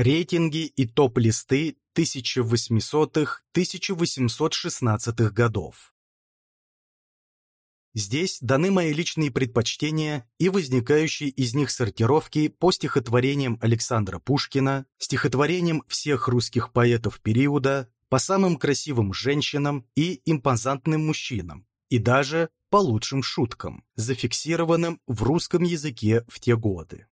Рейтинги и топ-листы 1800-1816 годов. Здесь даны мои личные предпочтения и возникающие из них сортировки по стихотворениям Александра Пушкина, стихотворениям всех русских поэтов периода, по самым красивым женщинам и импозантным мужчинам, и даже по лучшим шуткам, зафиксированным в русском языке в те годы.